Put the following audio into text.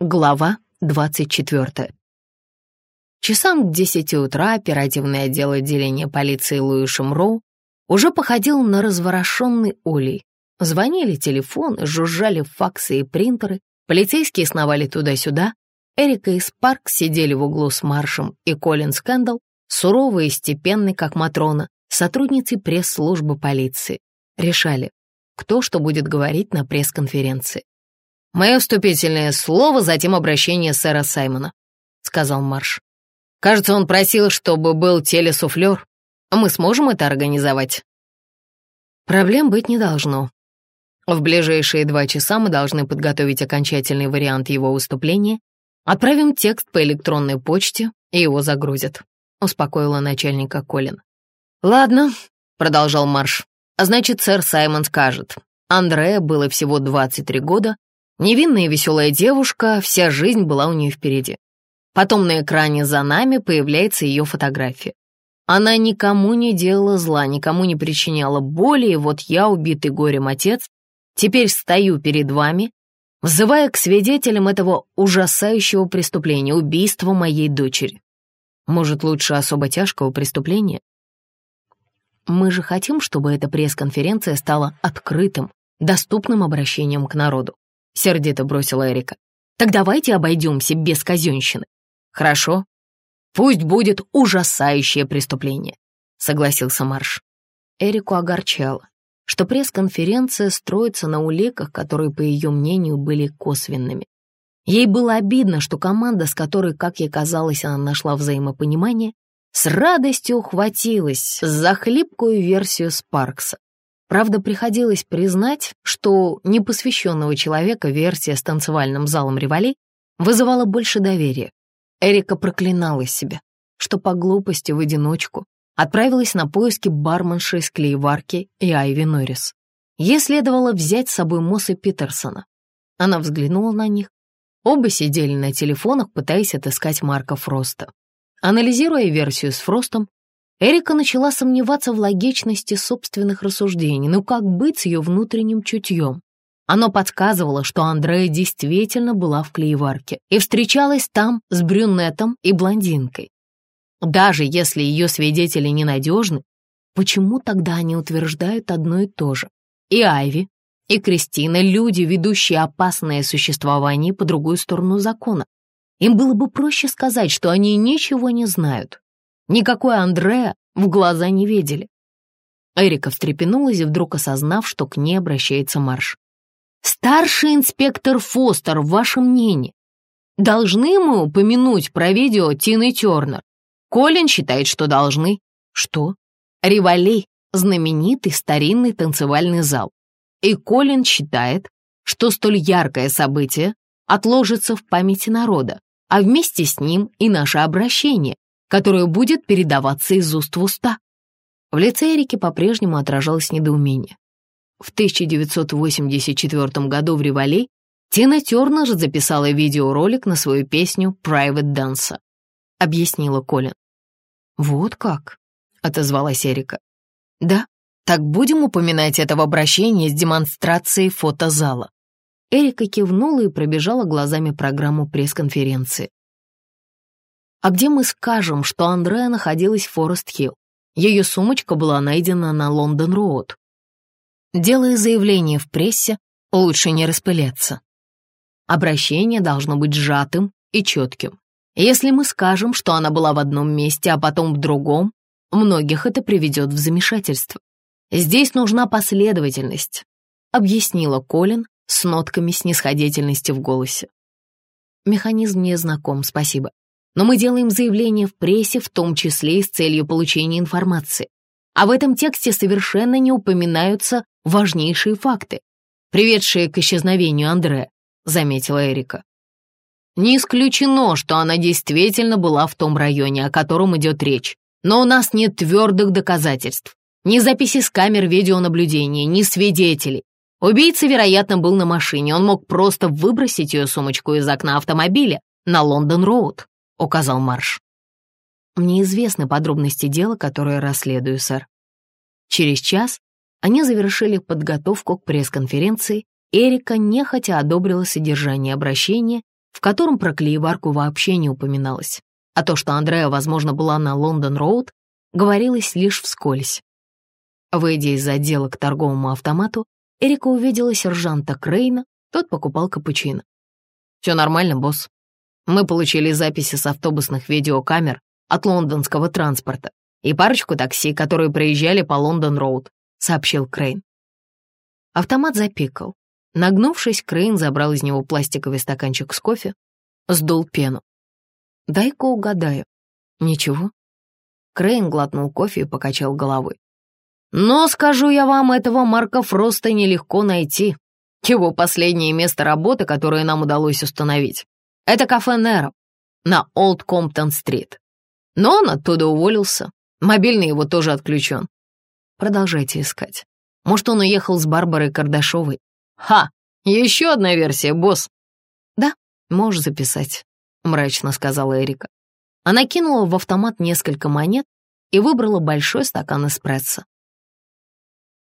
Глава 24. Часам к 10 утра оперативный отдел отделения полиции Луи Шамроу уже походил на разворошенный улей. Звонили телефоны, жужжали факсы и принтеры, полицейские сновали туда-сюда. Эрика и Спарк сидели в углу с Маршем и Колин Скэндалл, суровый и степенный, как Матрона, сотрудницей пресс-службы полиции. Решали, кто что будет говорить на пресс-конференции. «Мое вступительное слово, затем обращение сэра Саймона», — сказал Марш. «Кажется, он просил, чтобы был телесуфлер. Мы сможем это организовать?» Проблем быть не должно. В ближайшие два часа мы должны подготовить окончательный вариант его выступления, отправим текст по электронной почте, и его загрузят», — успокоила начальника Колин. «Ладно», — продолжал Марш, — «значит, сэр Саймон скажет. Андрея было всего 23 года, Невинная и веселая девушка, вся жизнь была у нее впереди. Потом на экране за нами появляется ее фотография. Она никому не делала зла, никому не причиняла боли, и вот я, убитый горем отец, теперь стою перед вами, взывая к свидетелям этого ужасающего преступления, убийства моей дочери. Может, лучше особо тяжкого преступления? Мы же хотим, чтобы эта пресс-конференция стала открытым, доступным обращением к народу сердито бросила Эрика. «Так давайте обойдемся без казенщины». «Хорошо. Пусть будет ужасающее преступление», — согласился Марш. Эрику огорчало, что пресс-конференция строится на уликах, которые, по ее мнению, были косвенными. Ей было обидно, что команда, с которой, как ей казалось, она нашла взаимопонимание, с радостью ухватилась за хлипкую версию Спаркса. Правда, приходилось признать, что непосвященного человека версия с танцевальным залом Ревали вызывала больше доверия. Эрика проклинала себя, что по глупости в одиночку отправилась на поиски барменши из клееварки и Айви Норрис. Ей следовало взять с собой Мосса Питерсона. Она взглянула на них. Оба сидели на телефонах, пытаясь отыскать Марка Фроста. Анализируя версию с Фростом, Эрика начала сомневаться в логичности собственных рассуждений, но как быть с ее внутренним чутьем? Оно подсказывало, что Андрея действительно была в клееварке и встречалась там с брюнетом и блондинкой. Даже если ее свидетели ненадежны, почему тогда они утверждают одно и то же? И Айви, и Кристина — люди, ведущие опасное существование по другую сторону закона. Им было бы проще сказать, что они ничего не знают, Никакой Андреа в глаза не видели. Эрика встрепенулась и вдруг осознав, что к ней обращается Марш. «Старший инспектор Фостер, ваше мнение? Должны мы упомянуть про видео Тины Тернер? Колин считает, что должны. Что? Ривалей — знаменитый старинный танцевальный зал. И Колин считает, что столь яркое событие отложится в памяти народа, а вместе с ним и наше обращение, которое будет передаваться из уст в уста. В лице Эрики по-прежнему отражалось недоумение. В 1984 году в Ривале Тина Тернер записала видеоролик на свою песню «Private Dancer», — объяснила Колин. «Вот как?» — отозвалась Эрика. «Да, так будем упоминать это в обращении с демонстрацией фотозала». Эрика кивнула и пробежала глазами программу пресс-конференции. А где мы скажем, что Андреа находилась в Форест-Хилл? Ее сумочка была найдена на Лондон-Роуд. Делая заявление в прессе, лучше не распыляться. Обращение должно быть сжатым и четким. Если мы скажем, что она была в одном месте, а потом в другом, многих это приведет в замешательство. Здесь нужна последовательность, объяснила Колин с нотками снисходительности в голосе. Механизм мне знаком, спасибо но мы делаем заявление в прессе, в том числе и с целью получения информации. А в этом тексте совершенно не упоминаются важнейшие факты, приведшие к исчезновению Андре, заметила Эрика. Не исключено, что она действительно была в том районе, о котором идет речь, но у нас нет твердых доказательств. Ни записи с камер видеонаблюдения, ни свидетелей. Убийца, вероятно, был на машине, он мог просто выбросить ее сумочку из окна автомобиля на Лондон-Роуд. — указал Марш. «Мне известны подробности дела, которое расследую, сэр». Через час они завершили подготовку к пресс-конференции, Эрика нехотя одобрила содержание обращения, в котором про клееварку вообще не упоминалось. А то, что Андрея, возможно, была на Лондон-Роуд, говорилось лишь вскользь. Выйдя из отдела к торговому автомату, Эрика увидела сержанта Крейна, тот покупал капучино. «Все нормально, босс. Мы получили записи с автобусных видеокамер от лондонского транспорта и парочку такси, которые проезжали по Лондон-Роуд», — сообщил Крейн. Автомат запикал. Нагнувшись, Крейн забрал из него пластиковый стаканчик с кофе, сдул пену. «Дай-ка угадаю». «Ничего». Крейн глотнул кофе и покачал головой. «Но, скажу я вам, этого Марка Фроста нелегко найти. Его последнее место работы, которое нам удалось установить, это кафе Неро на Олд Комптон-стрит. Но он оттуда уволился. Мобильный его тоже отключен. Продолжайте искать. Может, он уехал с Барбарой Кардашовой. Ха! Еще одна версия, босс. Да, можешь записать, мрачно сказала Эрика. Она кинула в автомат несколько монет и выбрала большой стакан эспрессо.